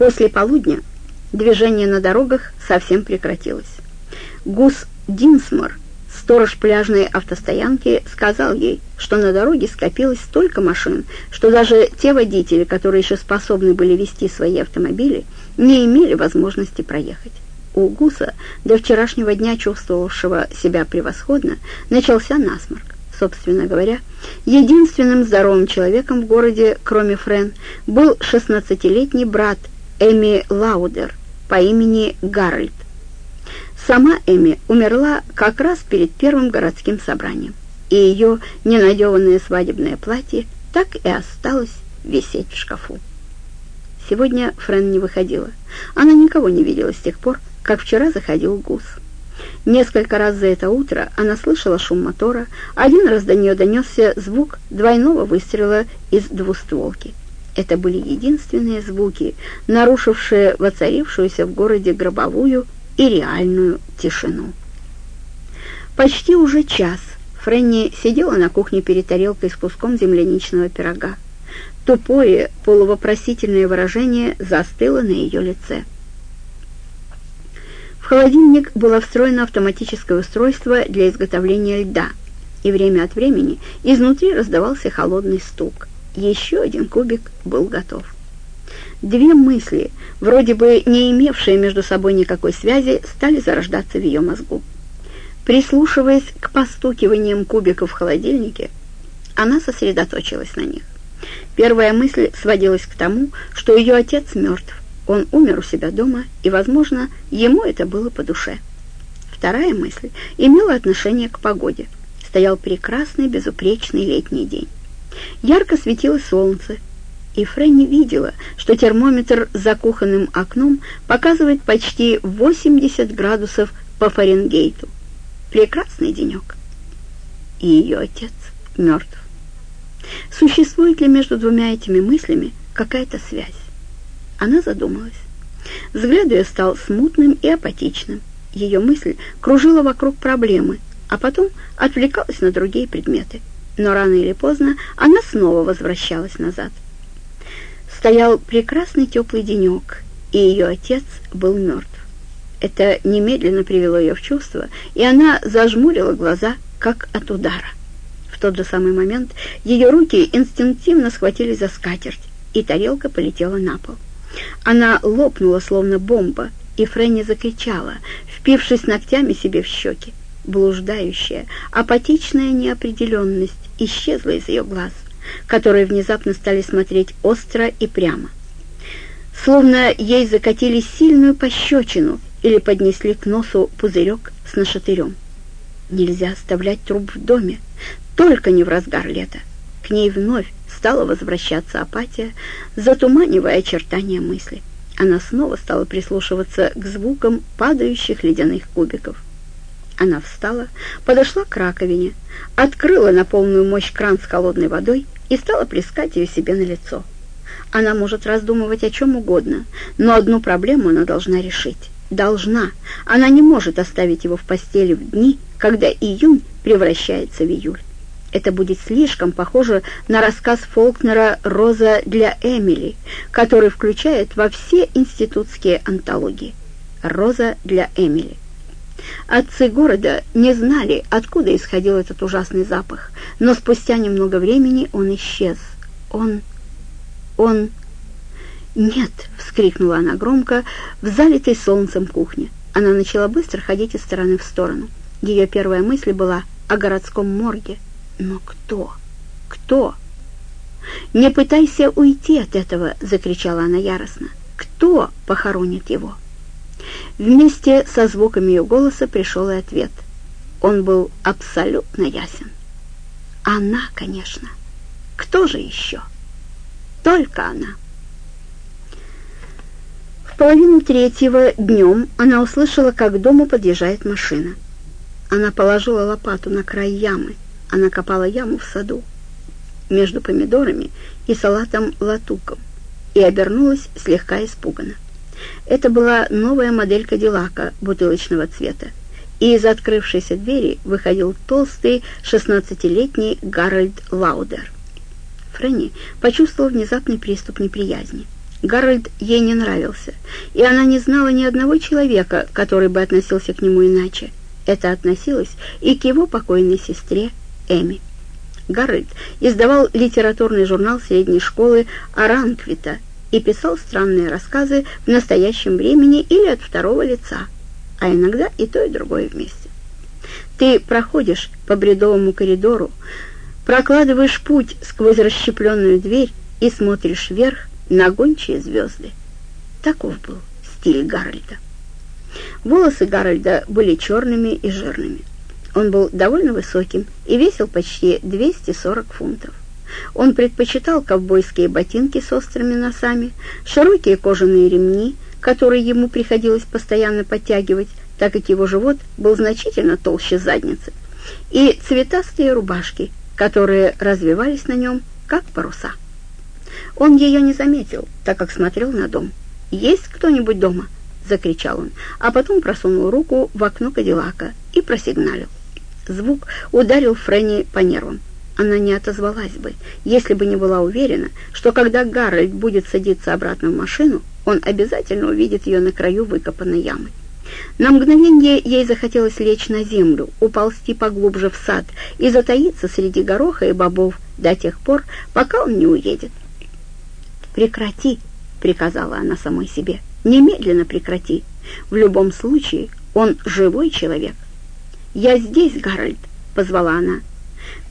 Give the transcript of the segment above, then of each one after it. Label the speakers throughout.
Speaker 1: После полудня движение на дорогах совсем прекратилось. Гус Динсмор, сторож пляжной автостоянки, сказал ей, что на дороге скопилось столько машин, что даже те водители, которые еще способны были вести свои автомобили, не имели возможности проехать. У Гуса, до вчерашнего дня чувствовавшего себя превосходно, начался насморк. Собственно говоря, единственным здоровым человеком в городе, кроме Френ, был 16-летний брат Эми Лаудер по имени Гарольд. Сама Эми умерла как раз перед первым городским собранием, и ее ненадеванное свадебное платье так и осталось висеть в шкафу. Сегодня Френ не выходила. Она никого не видела с тех пор, как вчера заходил Гус. Несколько раз за это утро она слышала шум мотора, один раз до нее донесся звук двойного выстрела из двустволки. Это были единственные звуки, нарушившие воцарившуюся в городе гробовую и реальную тишину. Почти уже час Фрэнни сидела на кухне перед тарелкой с куском земляничного пирога. Тупое, полувопросительное выражение застыло на ее лице холодильник было встроено автоматическое устройство для изготовления льда, и время от времени изнутри раздавался холодный стук. Еще один кубик был готов. Две мысли, вроде бы не имевшие между собой никакой связи, стали зарождаться в ее мозгу. Прислушиваясь к постукиваниям кубиков в холодильнике, она сосредоточилась на них. Первая мысль сводилась к тому, что ее отец мертв, он умер у себя дома, и, возможно, ему это было по душе. Вторая мысль имела отношение к погоде. Стоял прекрасный, безупречный летний день. Ярко светило солнце, и Фрэнни видела, что термометр за кухонным окном показывает почти 80 градусов по Фаренгейту. Прекрасный денек. И ее отец мертв. Существует ли между двумя этими мыслями какая-то связь? Она задумалась. Взгляд ее стал смутным и апатичным. Ее мысль кружила вокруг проблемы, а потом отвлекалась на другие предметы. Но рано или поздно она снова возвращалась назад. Стоял прекрасный теплый денек, и ее отец был мертв. Это немедленно привело ее в чувство, и она зажмурила глаза, как от удара. В тот же самый момент ее руки инстинктивно схватились за скатерть, и тарелка полетела на пол. Она лопнула, словно бомба, и Фрэнни закричала, впившись ногтями себе в щеки. Блуждающая, апатичная неопределенность исчезла из ее глаз, которые внезапно стали смотреть остро и прямо. Словно ей закатили сильную пощечину или поднесли к носу пузырек с нашатырем. Нельзя оставлять труп в доме, только не в разгар лета. К ней вновь стала возвращаться апатия, затуманивая очертания мысли. Она снова стала прислушиваться к звукам падающих ледяных кубиков. Она встала, подошла к раковине, открыла на полную мощь кран с холодной водой и стала плескать ее себе на лицо. Она может раздумывать о чем угодно, но одну проблему она должна решить. Должна. Она не может оставить его в постели в дни, когда июнь превращается в июль. Это будет слишком похоже на рассказ Фолкнера «Роза для Эмили», который включает во все институтские антологии. «Роза для Эмили». Отцы города не знали, откуда исходил этот ужасный запах, но спустя немного времени он исчез. Он... он... «Нет!» — вскрикнула она громко в залитой солнцем кухне. Она начала быстро ходить из стороны в сторону. Ее первая мысль была о городском морге — но кто? Кто? «Не пытайся уйти от этого!» — закричала она яростно. «Кто похоронит его?» Вместе со звуками ее голоса пришел и ответ. Он был абсолютно ясен. Она, конечно. Кто же еще? Только она. В половину третьего днем она услышала, как к дому подъезжает машина. Она положила лопату на край ямы. Она копала яму в саду между помидорами и салатом латуком и обернулась слегка испуганно. Это была новая модель Кадиллака бутылочного цвета, и из открывшейся двери выходил толстый шестнадцатилетний Гарольд Лаудер. Фрэнни почувствовала внезапный приступ неприязни. Гарольд ей не нравился, и она не знала ни одного человека, который бы относился к нему иначе. Это относилось и к его покойной сестре Эми. Гарольд издавал литературный журнал средней школы Оганквита и писал странные рассказы в настоящем времени или от второго лица, а иногда и то, и другое вместе. Ты проходишь по бредовому коридору, прокладываешь путь сквозь расщепленную дверь и смотришь вверх на гончие звезды. Таков был стиль Гарольда. Волосы Гарольда были черными и жирными. Он был довольно высоким и весил почти 240 фунтов. Он предпочитал ковбойские ботинки с острыми носами, широкие кожаные ремни, которые ему приходилось постоянно подтягивать, так как его живот был значительно толще задницы, и цветастые рубашки, которые развивались на нем, как паруса. Он ее не заметил, так как смотрел на дом. «Есть кто-нибудь дома?» — закричал он, а потом просунул руку в окно Кадиллака и просигналил. Звук ударил Фрэнни по нервам. Она не отозвалась бы, если бы не была уверена, что когда Гарольд будет садиться обратно в машину, он обязательно увидит ее на краю выкопанной ямы. На мгновение ей захотелось лечь на землю, уползти поглубже в сад и затаиться среди гороха и бобов до тех пор, пока он не уедет. «Прекрати!» — приказала она самой себе. «Немедленно прекрати! В любом случае он живой человек!» «Я здесь, Гарольд!» — позвала она.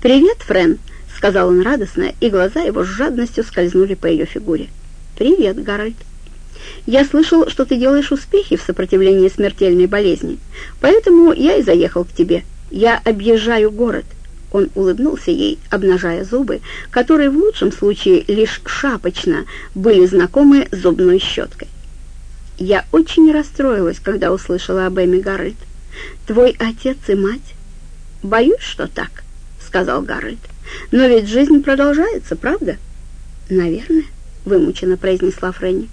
Speaker 1: «Привет, Френ!» — сказал он радостно, и глаза его с жадностью скользнули по ее фигуре. «Привет, Гарольд!» «Я слышал, что ты делаешь успехи в сопротивлении смертельной болезни, поэтому я и заехал к тебе. Я объезжаю город». Он улыбнулся ей, обнажая зубы, которые в лучшем случае лишь шапочно были знакомы с зубной щеткой. «Я очень расстроилась, когда услышала об Эми Гарольд. Твой отец и мать?» «Боюсь, что так», — сказал Гарольд. «Но ведь жизнь продолжается, правда?» «Наверное», — вымученно произнесла Фрэнни.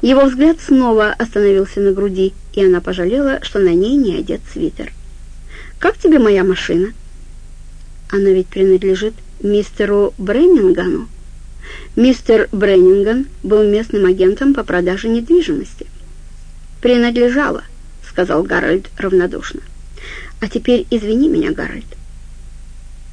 Speaker 1: Его взгляд снова остановился на груди, и она пожалела, что на ней не одет свитер. «Как тебе моя машина?» Она ведь принадлежит мистеру Бреннингану. Мистер Бреннинган был местным агентом по продаже недвижимости. «Принадлежала», — сказал Гарольд равнодушно. «А теперь извини меня, Гарольд.